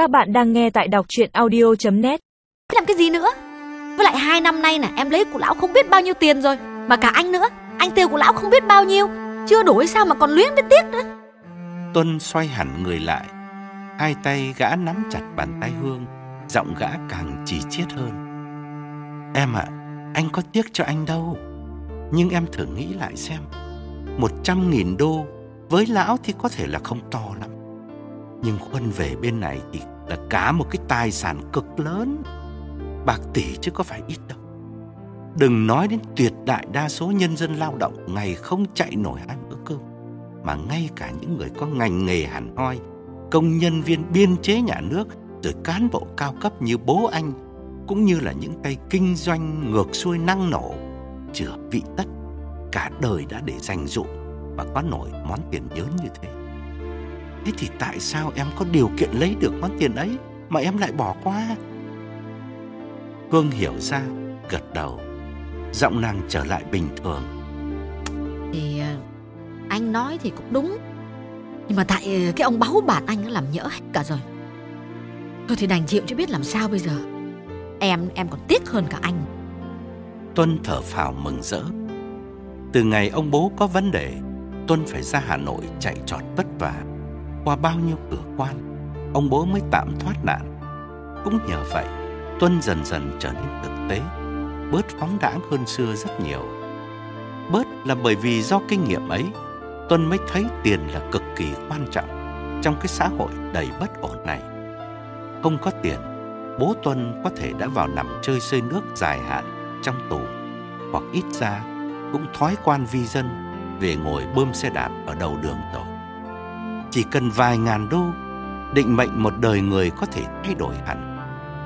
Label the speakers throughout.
Speaker 1: Các bạn đang nghe tại đọc chuyện audio.net
Speaker 2: Làm cái gì nữa? Với lại hai năm nay nè em lấy của lão không biết bao nhiêu tiền rồi Mà cả anh nữa. Anh tiêu của lão không biết bao nhiêu Chưa đổi sao mà còn luyến với tiếc nữa.
Speaker 3: Tuân xoay hẳn người lại Hai tay gã nắm chặt bàn tay Hương Giọng gã càng chỉ chiết hơn. Em ạ Anh có tiếc cho anh đâu Nhưng em thử nghĩ lại xem Một trăm nghìn đô Với lão thì có thể là không to lắm nhưng Huân về bên này thì là cả một cái tài sản cực lớn. Bạc tỷ chứ có phải ít đâu. Đừng nói đến tuyệt đại đa số nhân dân lao động, Ngày không chạy nổi hai bữa cơm. Mà ngay cả những người có ngành nghề hẳn hoi, Công nhân viên biên chế nhà nước, Rồi cán bộ cao cấp như bố anh, Cũng như là những tay kinh doanh ngược xuôi năng nổ, Chữa vị tất, Cả đời đã để dành dụm Mà có nổi món tiền lớn như thế. Thế thì tại sao em có điều kiện lấy được món tiền ấy Mà em lại bỏ qua? Hương hiểu ra Gật đầu. Giọng nàng trở lại bình thường.
Speaker 2: Thì à, anh nói thì cũng đúng. Nhưng mà tại à, cái ông báu bạt anh nó làm nhỡ hết cả rồi. Thôi thì đành chịu chứ biết làm sao bây giờ. Em em còn tiếc hơn cả anh.
Speaker 3: Tuân thở phào mừng rỡ. Từ ngày ông bố có vấn đề Tuân phải ra Hà Nội chạy trọt vất vả qua bao nhiêu cửa quan, Ông bố mới tạm thoát nạn. Cũng nhờ vậy, Tuân dần dần trở nên thực tế. Bớt phóng đãng hơn xưa rất nhiều. Bớt là bởi vì do kinh nghiệm ấy, Tuân mới thấy tiền là cực kỳ quan trọng Trong cái xã hội đầy bất ổn này. Không có tiền, Bố Tuân có thể đã vào nằm chơi xơi nước dài hạn trong tù, Hoặc ít ra cũng thói quan vi dân Về ngồi bơm xe đạp ở đầu đường rồi chỉ cần vài ngàn đô, Định mệnh một đời người có thể thay đổi hẳn,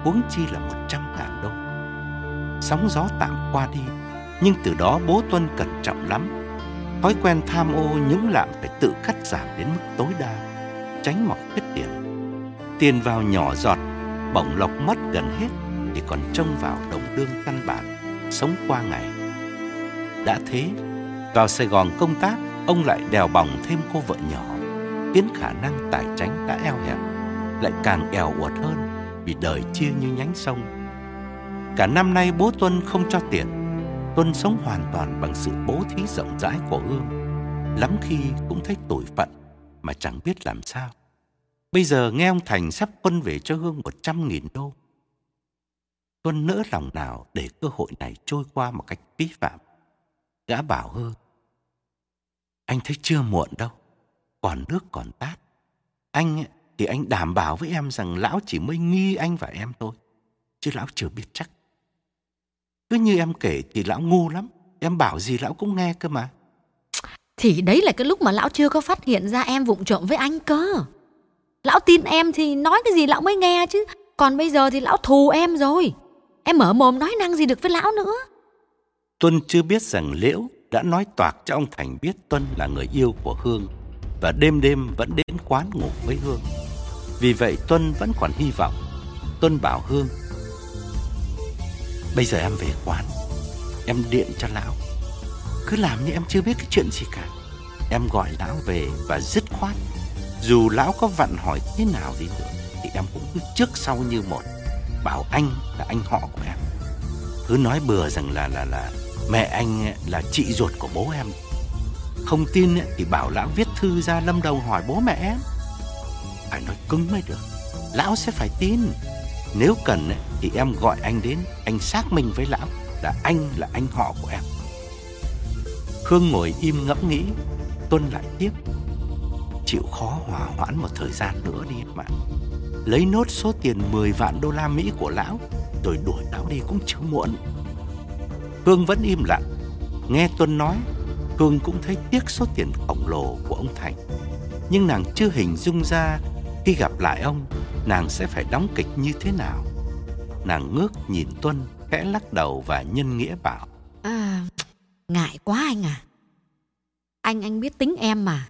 Speaker 3: Huống chi là một trăm ngàn đô. Sóng gió tạm qua đi, Nhưng từ đó bố Tuân cẩn trọng lắm. Thói quen tham ô nhũng lạm phải tự cắt giảm đến mức tối đa, Tránh mọc khuyết điểm. Tiền vào nhỏ giọt, Bổng lộc mất gần hết, Thì còn trông vào đồng đương căn bản, Sống qua ngày. Đã thế, Vào Sài Gòn công tác, Ông lại đèo bỏng thêm cô vợ nhỏ. Khiến khả năng tài tránh đã eo hẹp, Lại càng eo uột hơn Vì đời chia như nhánh sông. Cả năm nay bố Tuân không cho tiền, Tuân sống hoàn toàn bằng sự bố thí rộng rãi của Hương. Lắm khi cũng thấy tủi phận Mà chẳng biết làm sao. Bây giờ nghe ông Thành sắp quân về cho Hương một trăm nghìn đô. Tuân nỡ lòng nào để cơ hội này trôi qua một cách vi phạm. Gã bảo Hương, Anh thấy chưa muộn đâu. Còn nước còn tát. Anh thì anh đảm bảo với em rằng Lão chỉ mới nghi anh và em thôi Chứ Lão chưa biết chắc. Cứ như em kể thì lão ngu lắm Em bảo gì lão cũng nghe cơ mà.
Speaker 2: Thì đấy là cái lúc mà lão chưa có phát hiện ra em vụng trộm với anh cơ. Lão tin em thì nói cái gì lão mới nghe chứ. Còn bây giờ thì lão thù em rồi. Em mở mồm nói năng gì được với lão nữa?
Speaker 3: Tuân chưa biết rằng Liễu đã nói toạc cho ông Thành biết Tuân là người yêu của Hương và đêm đêm vẫn đến quán ngủ với Hương. Vì vậy Tuân vẫn còn hy vọng. Tuân bảo Hương, Bây giờ em về quán, Em điện cho lão. Cứ làm như em chưa biết cái chuyện gì cả. Em gọi lão về và dứt khoát. Dù lão có vặn hỏi thế nào đi nữa, Thì em cũng cứ trước sau như một, Bảo anh là anh họ của em. Cứ nói bừa rằng là là là Mẹ anh là chị ruột của bố em. Không tin thì bảo lão viết thư ra Lâm Đồng hỏi bố mẹ. Em Phải nói, cứng mới được, Lão sẽ phải tin. Nếu cần thì em gọi anh đến, Anh xác minh với lão Là anh là anh họ của em. Hương ngồi im ngẫm nghĩ, Tuân lại tiếp. Chịu khó hòa hoãn một thời gian nữa đi em ạ. Lấy nốt số tiền 10 vạn đô la Mỹ của lão, Rồi đuổi lão đi cũng chưa muộn. Hương vẫn im lặng. Nghe Tuân nói Hương cũng thấy tiếc số tiền khổng lồ của ông Thành Nhưng nàng chưa hình dung ra Khi gặp lại ông nàng sẽ phải đóng kịch như thế nào. Nàng ngước nhìn Tuân, khẽ lắc đầu và nhân nghĩa bảo.
Speaker 2: À, ngại quá anh à. Anh anh biết tính em mà.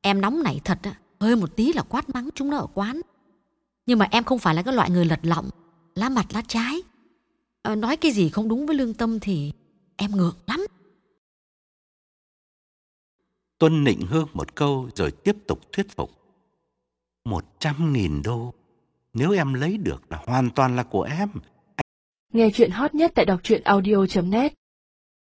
Speaker 2: Em nóng nảy thật á, hơi một tí là quát mắng chúng nó ở quán. Nhưng mà em không phải là cái loại người lật lọng, lá mặt lá trái. À, nói cái gì không đúng với lương tâm thì em ngược lắm.
Speaker 3: Tuân nịnh hương một câu rồi tiếp tục thuyết phục. Một trăm nghìn đô Nếu em lấy được là hoàn toàn là của em.
Speaker 1: Nghe chuyện hot nhất tại đọc truyện audio.net